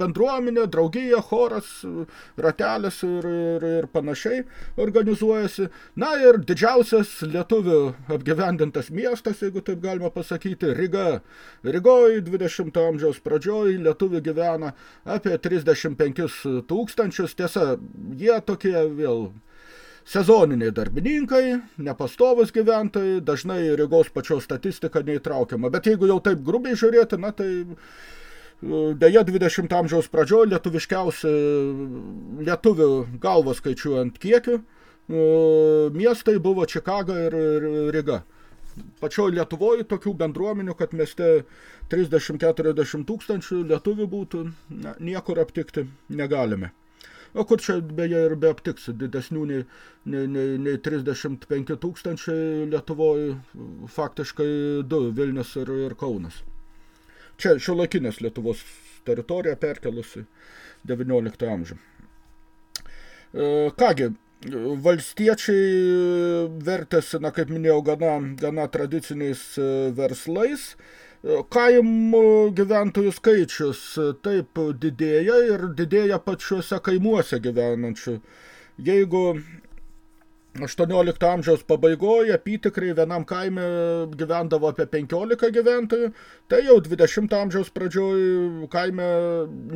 bendruomenė, draugija, choras, ratelės ir, ir, ir panašiai organizuojasi. Na ir didžiausias lietuvių apgyvendintas miestas, jeigu taip galima pasakyti, Riga. Rygoje 20 amžiaus pradžioj lietuvių gyvena apie 35 tūkstančius. Tiesa, jie tokie vėl Sezoniniai darbininkai, nepastovus gyventojai, dažnai Rygos pačios statistika neįtraukiama. Bet jeigu jau taip grubiai žiūrėti, na tai Deja, 20 amžiaus pradžioje lietuviškiausi lietuvių galvą skaičiuojant kiekių, miestai buvo Čikaga ir Riga. Pačioj Lietuvoje tokių bendruomenių, kad mieste 30-40 tūkstančių lietuvių būtų, na, niekur aptikti negalime. O kur čia beje ir beaptiksi didesnių nei, nei, nei, nei 35 tūkstančiai Lietuvoje, faktiškai du Vilnius ir, ir Kaunas. Čia šiuolaikinės Lietuvos teritorija perkelusi 19 amžių. E, kągi, valstiečiai vertėsi, na kaip minėjau, gana, gana tradiciniais e, verslais – kaimų gyventojų skaičius taip didėja ir didėja pačiuose kaimuose gyvenančių. Jeigu 18 amžiaus pabaigoje apytikrai vienam kaime gyvendavo apie 15 gyventojų, tai jau 20 amžiaus pradžioj kaime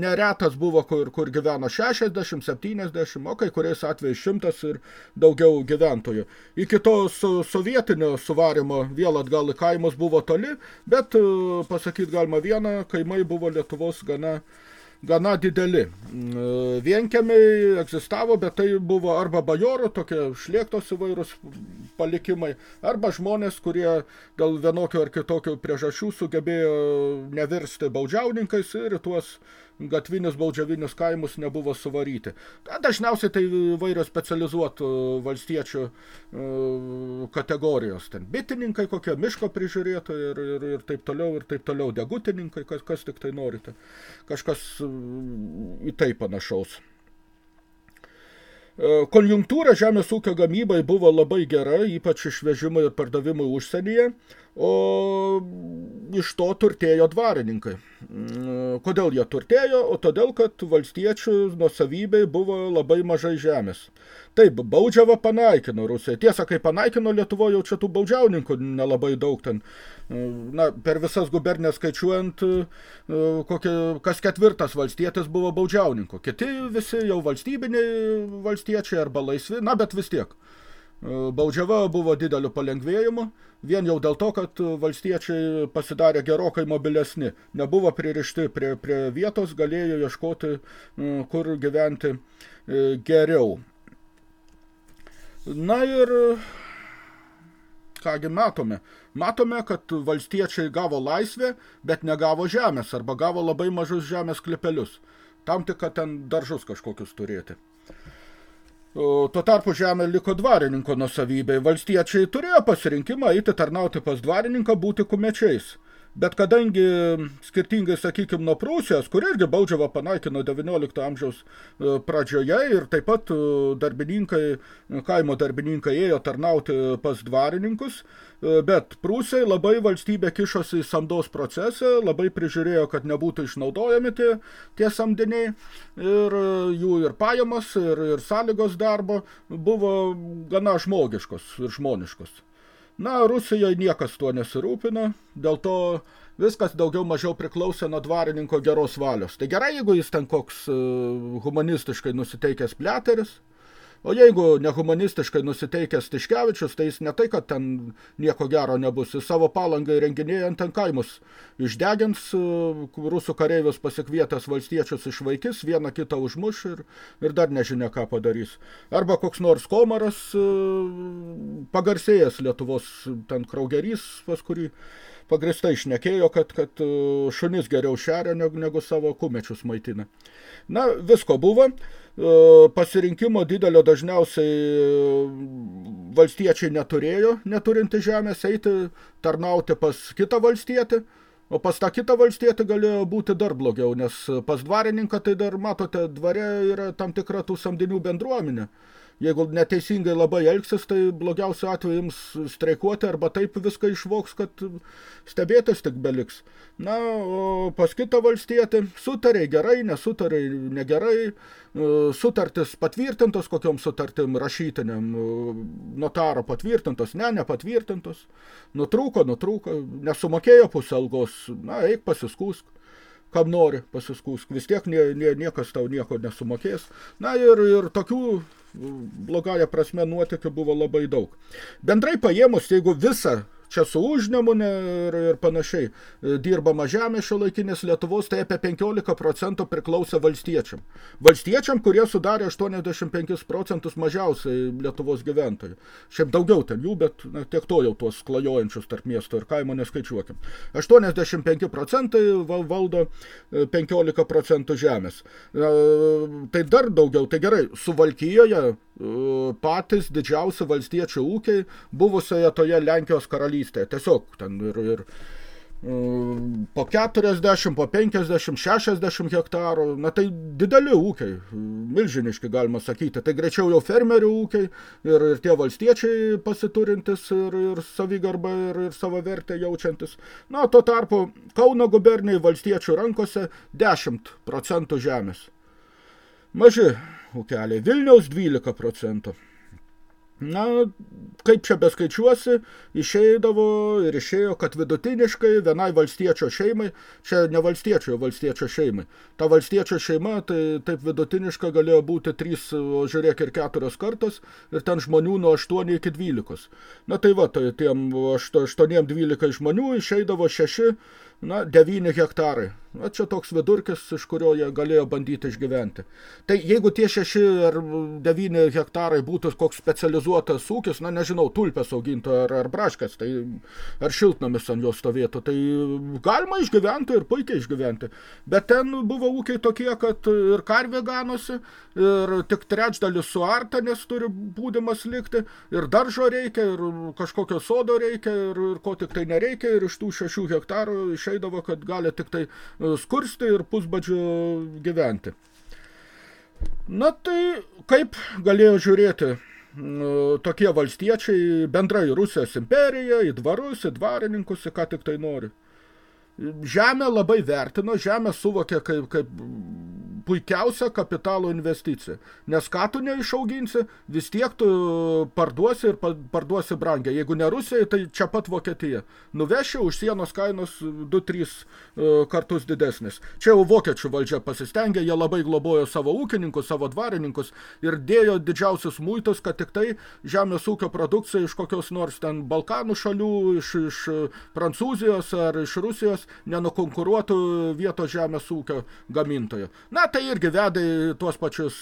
neretas buvo, kur, kur gyveno 60, 70, o kai kuriais atvejais 100 ir daugiau gyventojų. Iki to su, sovietinio suvarimo vėl atgal į kaimus buvo toli, bet pasakyti galima vieną, kaimai buvo Lietuvos gana gana dideli. Mm, vienkiamiai egzistavo, bet tai buvo arba bajorų, tokie šliektos įvairūs palikimai, arba žmonės, kurie dėl vienokio ar kitokio priežasčių sugebėjo nevirsti baudžiauninkais ir tuos gatvinius baudžiavinius kaimus nebuvo suvaryti. Dažniausiai tai vairios specializuotų valstiečių e, kategorijos. Ten bitininkai, kokie miško prižiūrėtojai ir, ir, ir taip toliau, ir taip toliau degutininkai, kas, kas tik tai norite. Kažkas e, į tai panašaus. E, konjunktūra žemės ūkio gamybai buvo labai gera, ypač išvežimai ir pardavimai užsienyje, o iš to turtėjo dvarininkai. Mm, kodėl jie turtėjo? O todėl, kad valstiečių nuosavybei buvo labai mažai žemės. Taip, baudžiava panaikino Rusiją. Tiesa, kai panaikino Lietuvoje, jau čia tų baudžiauninkų nelabai daug ten. Mm, na, per visas gubernės skaičiuojant, mm, kokie, kas ketvirtas valstietis buvo baudžiauninko. Kiti visi jau valstybiniai valstiečiai arba laisvi, na, bet vis tiek. Baudžiava buvo dideliu palengvėjimu, vien jau dėl to, kad valstiečiai pasidarė gerokai mobilesni. Nebuvo pririšti prie, prie vietos, galėjo ieškoti, kur gyventi e, geriau. Na ir kągi matome? Matome, kad valstiečiai gavo laisvę, bet negavo žemės, arba gavo labai mažus žemės klipelius. tam tik, kad ten daržus kažkokius turėti. Tuo tarpu žemė liko dvarininko nusavybė. Valstiečiai turėjo pasirinkimą eiti tarnauti pas dvarininką, būti kumečiais. Bet kadangi skirtingai, sakykime, nuo Prūsijos, kur irgi baudžiava panaikino 19 amžiaus e, pradžioje ir taip pat e, darbininkai, kaimo darbininkai ėjo tarnauti pas dvarininkus, e, bet Prūsijai labai valstybė kišosi į samdos procesą, labai prižiūrėjo, kad nebūtų išnaudojami tie, tie samdiniai ir jų ir pajamos, ir, ir sąlygos darbo buvo gana žmogiškos ir žmoniškos. Na, Rusijoje niekas tuo nesirūpino, dėl to viskas daugiau mažiau priklausė nuo dvarininko geros valios. Tai gerai, jeigu jis ten koks e, humanistiškai nusiteikęs pleteris, O jeigu nehumanistiškai nusiteikęs Tiškevičius, tai jis ne tai, kad ten nieko gero nebus. Jis savo palangai renginėjant ten kaimus išdegins, e, rusų kareivius pasikvietęs valstiečius išvaikys, vieną kitą užmuš ir, ir dar nežinia, ką padarys. Arba koks nors komaras e, pagarsėjęs Lietuvos ten kraugerys, pas kurį pagristai šnekėjo, kad, kad e, šunis geriau šeria negu, negu savo kumečius maitina. Na, visko buvo. E, pasirinkimo didelio dažniausiai e, valstiečiai neturėjo, neturinti žemės, eiti tarnauti pas kitą valstietį, o pas tą kitą valstietį galėjo būti dar blogiau, nes pas dvarininką tai dar, matote, dvare yra tam tikra tų samdinių bendruomenė jeigu neteisingai labai elgsis, tai blogiausiu atveju jums streikuoti arba taip viską išvoks, kad stebėtis tik beliks. Na, o pas kitą valstietį sutariai gerai, nesutariai negerai, sutartis patvirtintos kokiom sutartim rašytiniam, e, notaro patvirtintos, ne, nepatvirtintos, nutrūko, nutrūko, nesumokėjo pusę algos, na, eik pasiskūsk kam nori pasiskūsk, vis tiek nie, nie, niekas tau nieko nesumokės. Na ir, ir tokių blogąją prasme nuotikių buvo labai daug. Bendrai paėmus, jeigu visą čia su užnemunė ir, ir panašiai e, dirbama žemė šiuolaikinės Lietuvos, tai apie 15 procentų priklauso valstiečiam. Valstiečiam, kurie sudarė 85 procentus mažiausiai Lietuvos gyventojų. Šiaip daugiau ten jų, bet na, tiek to jau tuos klajojančius tarp miesto ir kaimo neskaičiuokim. 85 procentai valdo 15 e, procentų žemės. Tai dar daugiau, tai gerai, Suvalkijoje patys didžiausi valstiečių ūkiai buvusioje toje Lenkijos karalystėje. Tiesiog ten ir, ir po 40, po 50, 60 hektarų, na tai dideli ūkiai, milžiniški galima sakyti, tai greičiau jau fermerių ūkiai ir, ir tie valstiečiai pasiturintis ir, ir savigarbą ir, ir savo vertę jaučiantis. Na, tuo tarpu Kauno guberniai valstiečių rankose 10 procentų žemės. Maži ūkeliai. Vilniaus 12 procentų. Na, kaip čia beskaičiuosi, išeidavo ir išėjo, kad vidutiniškai vienai valstiečio šeimai, čia ne valstiečio, valstiečio šeimai, ta valstiečio šeima, tai taip vidutiniška galėjo būti 3, o žiūrėk ir 4 kartos, ir ten žmonių nuo 8 iki 12. Na tai va, tai tiem 8-12 žmonių išeidavo 6, na, 9 hektarai. Na, čia toks vidurkis, iš kurio jie galėjo bandyti išgyventi. Tai jeigu tie 6 ar 9 hektarai būtų koks specializuotas ūkis, na, nežinau, tulpės augintų ar, ar braškas, tai ar šiltnamis ant jo stovėtų, tai galima išgyventi ir puikiai išgyventi. Bet ten buvo ūkiai tokie, kad ir karvė ganosi, ir tik trečdalis suarta, nes turi būdimas likti, ir daržo reikia, ir kažkokio sodo reikia, ir, ir ko tik tai nereikia, ir iš tų 6 hektarų išeidavo, kad gali tik tai skursti ir pusbadžiu gyventi. Na tai kaip galėjo žiūrėti tokie valstiečiai bendrai Rusijos imperija, į dvarus, į dvarininkus, į ką tik tai nori. Žemę labai vertino, žemę suvokė kaip, kaip puikiausia kapitalo investicija. Nes ką tu neišauginsi, vis tiek tu parduosi ir parduosi brangiai. Jeigu ne Rusija, tai čia pat Vokietija. Nuveši už sienos kainos 2-3 e, kartus didesnis. Čia jau vokiečių valdžia pasistengė, jie labai globojo savo ūkininkus, savo dvarininkus ir dėjo didžiausius muitus, kad tik tai žemės ūkio produkcija iš kokios nors ten Balkanų šalių, iš, iš Prancūzijos ar iš Rusijos nenukonkuruotų vietos žemės ūkio gamintojo. Na, tai irgi veda į tuos pačius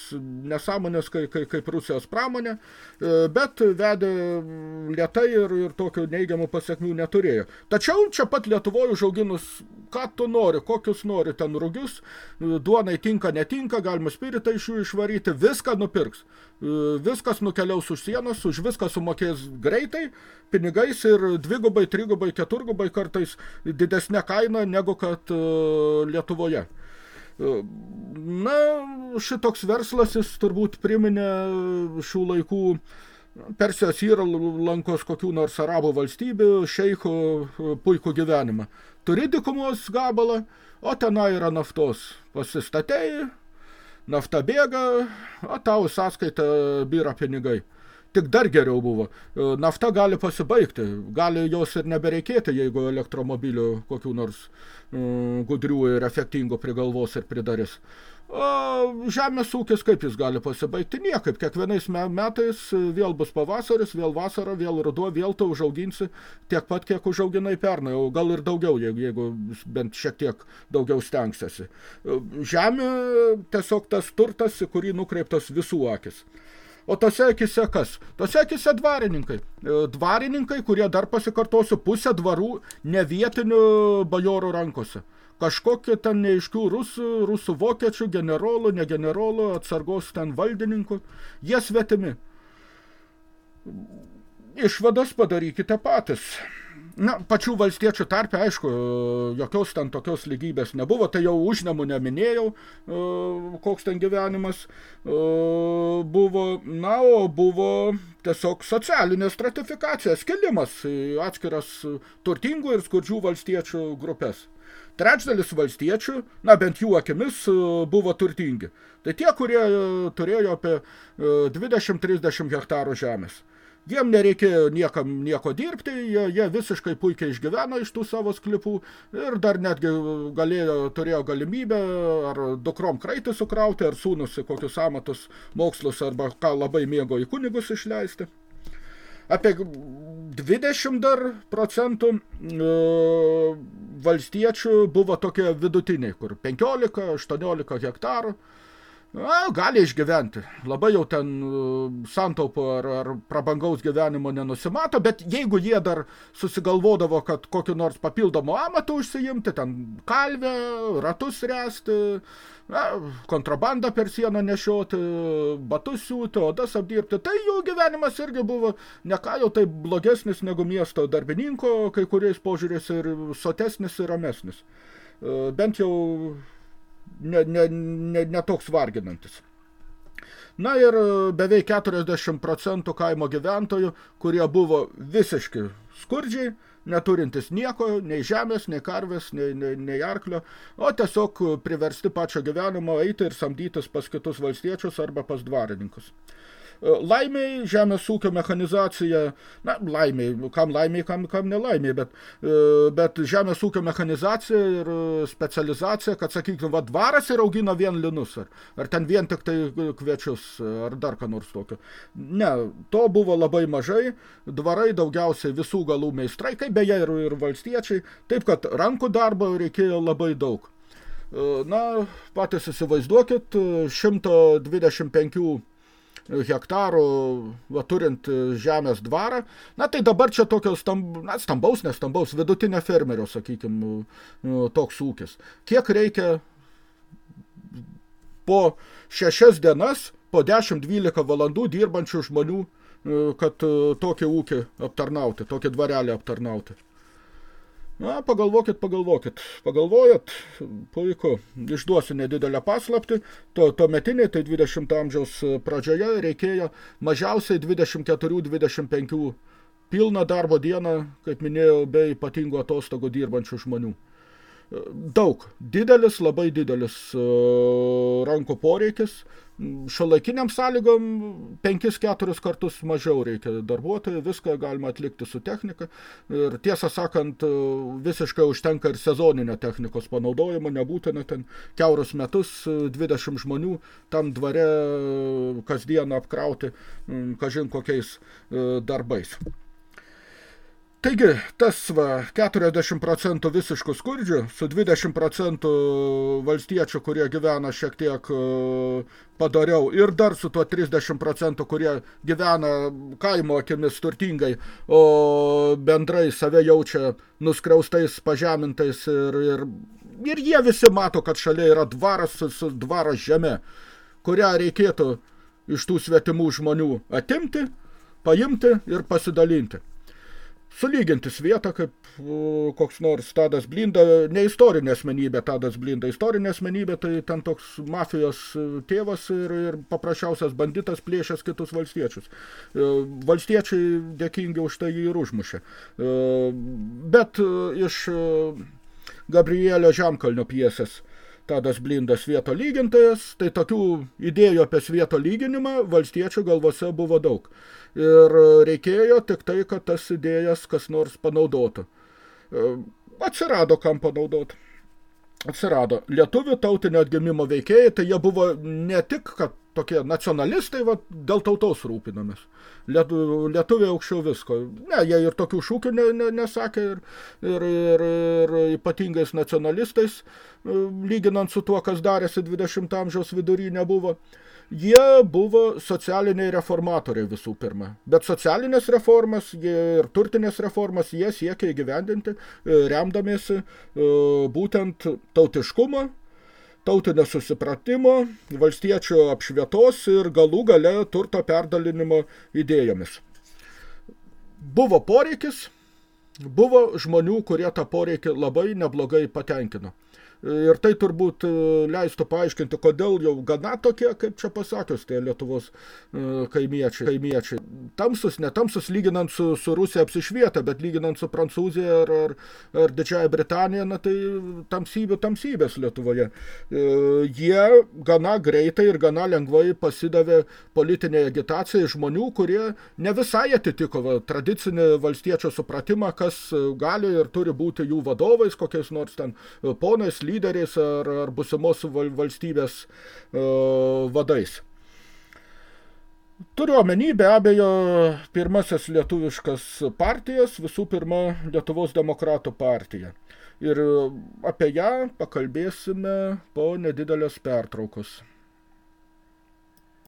nesąmonės kaip, kaip, Rusijos pramonė, e, bet vedė lietai ir, ir tokių neigiamų pasiekmių neturėjo. Tačiau čia pat Lietuvoje užauginus ką tu nori, kokius nori ten rugius, duonai tinka, netinka, galima spiritą iš jų išvaryti, viską nupirks. Viskas nukeliaus už sienos, už viską sumokės greitai, pinigais ir dvigubai, trigubai, keturgubai kartais didesnė kaina negu kad Lietuvoje. Na, šitoks verslas jis turbūt priminė šių laikų Persijos įlankos kokių nors arabų valstybių šeichų puikų gyvenimą. Turi dikumos gabalą, o tenai yra naftos. Pasistatei, nafta bėga, o tau sąskaita byra pinigai. Tik dar geriau buvo. Nafta gali pasibaigti, gali jos ir nebereikėti, jeigu elektromobilių kokių nors Mm, gudrių ir efektingų prigalvos ir pridarys. O žemės ūkis kaip jis gali pasibaigti? Niekaip. Kiekvienais metais vėl bus pavasaris, vėl vasara, vėl ruduo, vėl tu užauginsi tiek pat, kiek užauginai pernai, o gal ir daugiau, jeigu, jeigu bent šiek tiek daugiau stengsiasi. Žemė tiesiog tas turtas, į kurį nukreiptas visų akis. O tose akise kas? Tose akise dvarininkai. E, dvarininkai, kurie dar pasikartosiu pusę dvarų nevietinių bajorų rankose. Kažkokie ten neiškių rusų, rusų vokiečių, generolų, ne generolų, atsargos ten valdininkų. Jie svetimi. Išvadas padarykite patys. Na, pačių valstiečių tarpe, aišku, jokios ten tokios lygybės nebuvo, tai jau užnemų neminėjau, e, koks ten gyvenimas e, buvo, na, o buvo tiesiog socialinė stratifikacija, skilimas į atskiras turtingų ir skurdžių valstiečių grupės. Trečdalis valstiečių, na bent jų akimis, e, buvo turtingi. Tai tie, kurie turėjo apie 20-30 hektarų žemės. Jiem nereikėjo niekam nieko dirbti, jie, jie visiškai puikiai išgyveno iš tų savo sklipų ir dar netgi galėjo, turėjo galimybę ar dukrom kraitį sukrauti, ar sūnus kokius amatus mokslus, arba ką labai mėgo į kunigus išleisti. Apie 20 dar procentų e, valstiečių buvo tokie vidutiniai, kur 15-18 hektarų. Na, gali išgyventi. Labai jau ten uh, santaupo ar, ar prabangaus gyvenimo nenusimato, bet jeigu jie dar susigalvodavo, kad kokiu nors papildomu amatu užsiimti, ten kalvę, ratus resti, na, kontrabandą per sieną nešioti, batus siūti, odas apdirbti, tai jų gyvenimas irgi buvo ne ką jau taip blogesnis negu miesto darbininko, kai kuriais požiūrės ir sotesnis ir ramesnis. Uh, bent jau ne, ne, ne, ne toks varginantis. Na ir e, beveik 40 procentų kaimo gyventojų, kurie buvo visiškai skurdžiai, neturintis nieko, nei žemės, nei karvės, nei, nei, nei arklio, o tiesiog priversti pačio gyvenimo eiti ir samdytis pas kitus valstiečius arba pas dvarininkus. Laimiai, žemės ūkio mechanizacija, na, laimiai, kam laimiai, kam, kam nelaimiai, bet, e, bet žemės ūkio mechanizacija ir specializacija, kad, sakykime, va, dvaras ir augina vien linus, ar, ar ten vien tik tai kviečius, ar dar ką nors tokio. Ne, to buvo labai mažai, dvarai daugiausiai visų galų meistrai, kaip beje ir, ir valstiečiai, taip kad rankų darbo reikėjo labai daug. E, na, patys įsivaizduokit, 125 hektarų, va, turint žemės dvarą, na tai dabar čia tokio stamb, na, stambaus, nestambaus, vidutinio fermerio, sakykime, toks ūkis. Kiek reikia po šešias dienas, po 10-12 valandų dirbančių žmonių, kad tokį ūkį aptarnauti, tokį dvarelį aptarnauti. Na, pagalvokit, pagalvokit. Pagalvojat, puiku, išduosiu nedidelę paslaptį. To, to metiniai, tai 20 amžiaus pradžioje reikėjo mažiausiai 24-25 pilną darbo dieną, kaip minėjau, be ypatingų atostogų dirbančių žmonių. Daug, didelis, labai didelis rankų poreikis. Šiuolaikiniam sąlygom 5-4 kartus mažiau reikia darbuotojų, viską galima atlikti su technika. Ir tiesą sakant, visiškai užtenka ir sezoninio technikos panaudojimo, nebūtina ten keurus metus 20 žmonių tam dvare kasdieną apkrauti, kažin kokiais darbais. Taigi, tas va, 40 procentų visiškų skurdžių, su 20 procentų valstiečių, kurie gyvena šiek tiek e, padariau, ir dar su tuo 30 procentų, kurie gyvena kaimo akimis turtingai, o bendrai save jaučia nuskriaustais, pažemintais ir, ir, ir jie visi mato, kad šalia yra dvaras su, su dvaras žeme, kurią reikėtų iš tų svetimų žmonių atimti, paimti ir pasidalinti sulyginti svietą, kaip koks nors Tadas Blinda, ne istorinė asmenybė Tadas Blinda, istorinė asmenybė tai ten toks mafijos e, tėvas ir, ir paprasčiausias banditas plėšęs kitus valstiečius. E, valstiečiai dėkingi už tai jį ir užmušė. E, bet iš Gabrielio Žemkalnio pjesės Tadas Blindas svieto lygintojas, tai tokių idėjų apie svieto lyginimą valstiečių galvose buvo daug ir reikėjo tik tai, kad tas idėjas kas nors panaudotų. E, atsirado kam panaudoti. Atsirado lietuvių tautinio atgimimo veikėjai, tai jie buvo ne tik, kad tokie nacionalistai, va, dėl tautos rūpinamės. Lietu, lietuviai aukščiau visko. Ne, jie ir tokių šūkių ne, ne, nesakė ir, ir, ir, ir ypatingais nacionalistais, e, lyginant su tuo, kas darėsi 20 amžiaus vidury, nebuvo. Jie buvo socialiniai reformatoriai visų pirma. Bet socialinės reformas ir turtinės reformas jie siekia įgyvendinti, e, remdamiesi e, būtent tautiškumo, tautinio susipratimo, valstiečių apšvietos ir galų gale turto perdalinimo idėjomis. Buvo poreikis, buvo žmonių, kurie tą poreikį labai neblogai patenkino. Ir tai turbūt e, leistų paaiškinti, kodėl jau gana tokie, kaip čia pasakius, tie Lietuvos e, kaimiečiai. kaimiečiai. Tamsus, netamsus, lyginant su, su Rusija apsišvietę, bet lyginant su Prancūzija ar, ar, ar Didžiaja Britanija, na tai tamsybių tamsybės Lietuvoje. E, jie gana greitai ir gana lengvai pasidavė politinėje agitacijai žmonių, kurie ne visai atitiko va, tradicinį valstiečio supratimą, kas gali ir turi būti jų vadovais, kokiais nors ten ponais, lyderiais ar, ar busimos valstybės uh, vadais. Turiu omeny be abejo pirmasis lietuviškas partijas, visų pirma Lietuvos demokratų partija. Ir apie ją pakalbėsime po nedidelės pertraukos.